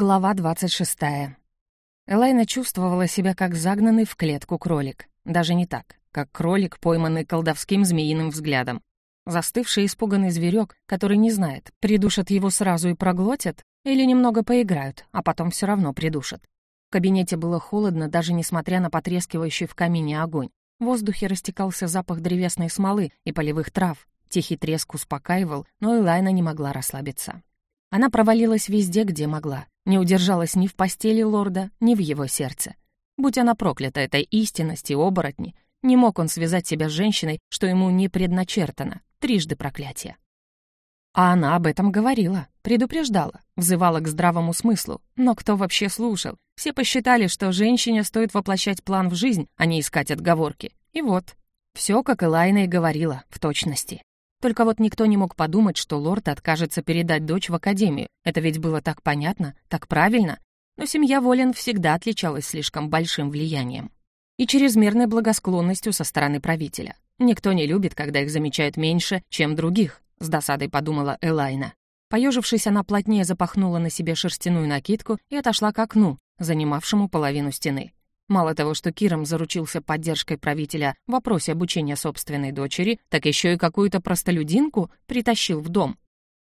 Глава 26. Элайна чувствовала себя как загнанный в клетку кролик. Даже не так, как кролик, пойманный колдовским змеиным взглядом. Застывший испуганный зверек, который не знает, придушат его сразу и проглотят, или немного поиграют, а потом все равно придушат. В кабинете было холодно, даже несмотря на потрескивающий в камине огонь. В воздухе растекался запах древесной смолы и полевых трав. Тихий треск успокаивал, но Элайна не могла расслабиться. Она провалилась везде, где могла. Не удержалась ни в постели лорда, ни в его сердце. Будь она проклята этой истинности оборотни, не мог он связать себя с женщиной, что ему не предначертано. Трижды проклятие. А она об этом говорила, предупреждала, взывала к здравому смыслу. Но кто вообще слушал? Все посчитали, что женщине стоит воплощать план в жизнь, а не искать отговорки. И вот, все, как Элайна и говорила, в точности. Только вот никто не мог подумать, что лорд откажется передать дочь в академию. Это ведь было так понятно, так правильно. Но семья Волен всегда отличалась слишком большим влиянием. И чрезмерной благосклонностью со стороны правителя. Никто не любит, когда их замечают меньше, чем других, с досадой подумала Элайна. Поежившись, она плотнее запахнула на себе шерстяную накидку и отошла к окну, занимавшему половину стены. Мало того, что Киром заручился поддержкой правителя в вопросе обучения собственной дочери, так еще и какую-то простолюдинку притащил в дом.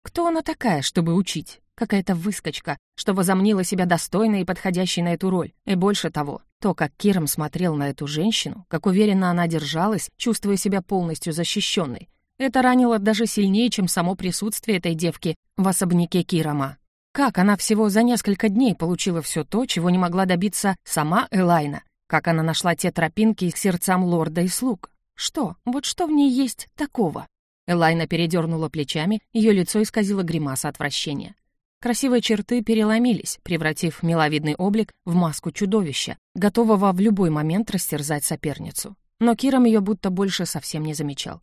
Кто она такая, чтобы учить? Какая-то выскочка, что возомнила себя достойной и подходящей на эту роль. И больше того, то, как Киром смотрел на эту женщину, как уверенно она держалась, чувствуя себя полностью защищенной, это ранило даже сильнее, чем само присутствие этой девки в особняке Кирома. Как она всего за несколько дней получила все то, чего не могла добиться сама Элайна? Как она нашла те тропинки к сердцам лорда и слуг? Что? Вот что в ней есть такого? Элайна передернула плечами, ее лицо исказило гримаса отвращения. Красивые черты переломились, превратив миловидный облик в маску чудовища, готового в любой момент растерзать соперницу. Но Киром ее будто больше совсем не замечал.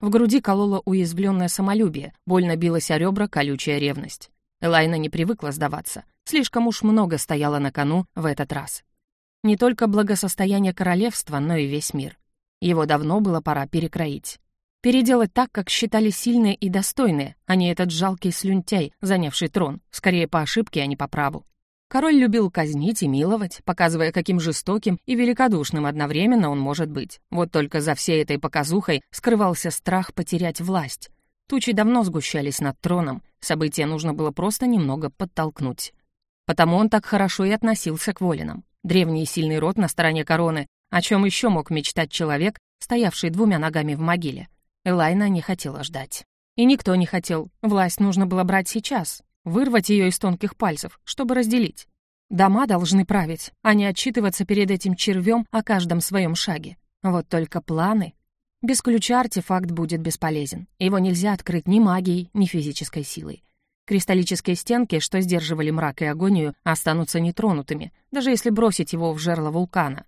В груди кололо уязвленное самолюбие, больно билась о ребра колючая ревность. Элайна не привыкла сдаваться. Слишком уж много стояло на кону в этот раз. Не только благосостояние королевства, но и весь мир. Его давно было пора перекроить. Переделать так, как считали сильные и достойные, а не этот жалкий слюнтяй, занявший трон, скорее по ошибке, а не по праву. Король любил казнить и миловать, показывая, каким жестоким и великодушным одновременно он может быть. Вот только за всей этой показухой скрывался страх потерять власть, Тучи давно сгущались над троном, события нужно было просто немного подтолкнуть. Потому он так хорошо и относился к Волинам. Древний и сильный род на стороне короны, о чем еще мог мечтать человек, стоявший двумя ногами в могиле. Элайна не хотела ждать. И никто не хотел. Власть нужно было брать сейчас, вырвать ее из тонких пальцев, чтобы разделить. Дома должны править, а не отчитываться перед этим червем о каждом своем шаге. Вот только планы без ключа артефакт будет бесполезен. Его нельзя открыть ни магией, ни физической силой. Кристаллические стенки, что сдерживали мрак и агонию, останутся нетронутыми, даже если бросить его в жерло вулкана.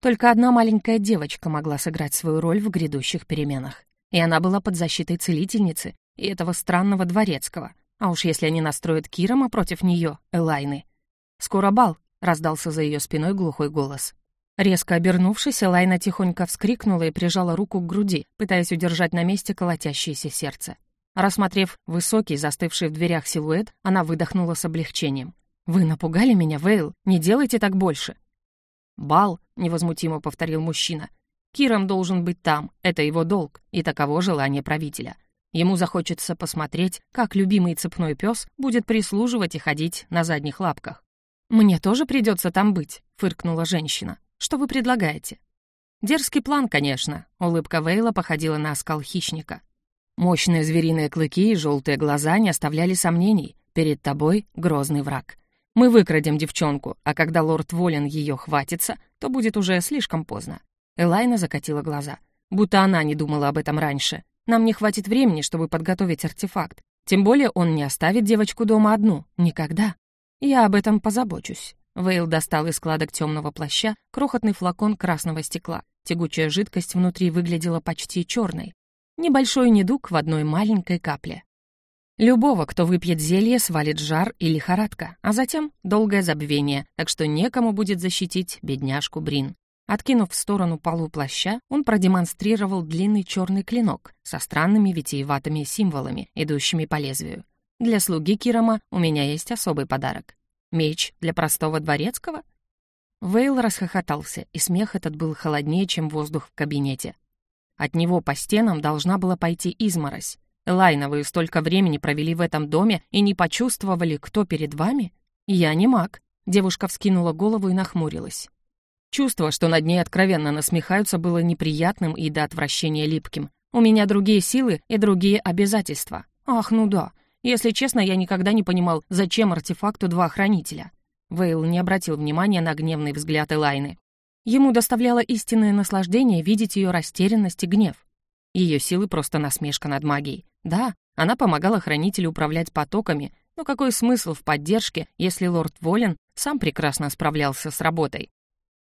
Только одна маленькая девочка могла сыграть свою роль в грядущих переменах. И она была под защитой целительницы и этого странного дворецкого. А уж если они настроят Кирома против нее, Элайны. «Скоро бал», — раздался за ее спиной глухой голос. Резко обернувшись, Элайна тихонько вскрикнула и прижала руку к груди, пытаясь удержать на месте колотящееся сердце. Рассмотрев высокий, застывший в дверях силуэт, она выдохнула с облегчением. «Вы напугали меня, Вейл, не делайте так больше!» «Бал», — невозмутимо повторил мужчина. «Киром должен быть там, это его долг, и таково желание правителя. Ему захочется посмотреть, как любимый цепной пес будет прислуживать и ходить на задних лапках». «Мне тоже придется там быть», — фыркнула женщина. Что вы предлагаете?» «Дерзкий план, конечно», — улыбка Вейла походила на оскал хищника. Мощные звериные клыки и желтые глаза не оставляли сомнений. Перед тобой грозный враг. Мы выкрадем девчонку, а когда лорд Волен ее хватится, то будет уже слишком поздно. Элайна закатила глаза. Будто она не думала об этом раньше. Нам не хватит времени, чтобы подготовить артефакт. Тем более он не оставит девочку дома одну. Никогда. Я об этом позабочусь. Вейл достал из складок темного плаща крохотный флакон красного стекла. Тягучая жидкость внутри выглядела почти черной. Небольшой недуг в одной маленькой капле. Любого, кто выпьет зелье, свалит жар и лихорадка, а затем долгое забвение, так что некому будет защитить бедняжку Брин. Откинув в сторону полу плаща, он продемонстрировал длинный черный клинок со странными витиеватыми символами, идущими по лезвию. Для слуги Кирома у меня есть особый подарок. Меч для простого дворецкого? Вейл расхохотался, и смех этот был холоднее, чем воздух в кабинете. От него по стенам должна была пойти изморозь. Элайна, вы столько времени провели в этом доме и не почувствовали, кто перед вами? Я не маг. Девушка вскинула голову и нахмурилась. Чувство, что над ней откровенно насмехаются, было неприятным и до отвращения липким. У меня другие силы и другие обязательства. Ах, ну да. Если честно, я никогда не понимал, зачем артефакту два хранителя. Вейл не обратил внимания на гневный взгляд Элайны. Ему доставляло истинное наслаждение видеть ее растерянность и гнев. Ее силы просто насмешка над магией. Да, она помогала хранителю управлять потоками, но какой смысл в поддержке, если лорд Волен сам прекрасно справлялся с работой?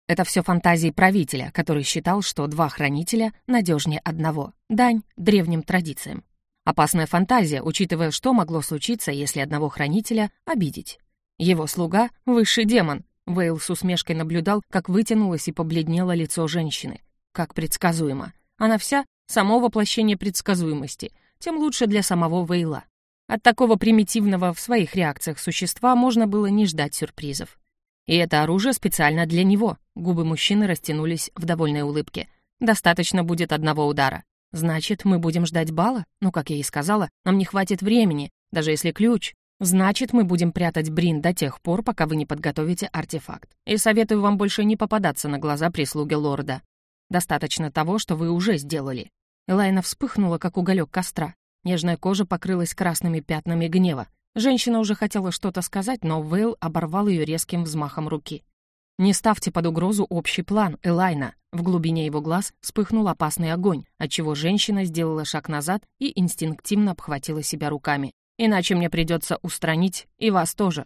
Это все фантазии правителя, который считал, что два хранителя надежнее одного. Дань древним традициям. Опасная фантазия, учитывая, что могло случиться, если одного хранителя обидеть. Его слуга — высший демон. Вейл с усмешкой наблюдал, как вытянулось и побледнело лицо женщины. Как предсказуемо. Она вся — само воплощение предсказуемости, тем лучше для самого Вейла. От такого примитивного в своих реакциях существа можно было не ждать сюрпризов. И это оружие специально для него. Губы мужчины растянулись в довольной улыбке. Достаточно будет одного удара. Значит, мы будем ждать бала? Ну, как я и сказала, нам не хватит времени, даже если ключ. Значит, мы будем прятать Брин до тех пор, пока вы не подготовите артефакт. И советую вам больше не попадаться на глаза прислуги лорда. Достаточно того, что вы уже сделали. Элайна вспыхнула, как уголек костра. Нежная кожа покрылась красными пятнами гнева. Женщина уже хотела что-то сказать, но Вейл оборвал ее резким взмахом руки. «Не ставьте под угрозу общий план, Элайна!» В глубине его глаз вспыхнул опасный огонь, отчего женщина сделала шаг назад и инстинктивно обхватила себя руками. «Иначе мне придется устранить и вас тоже».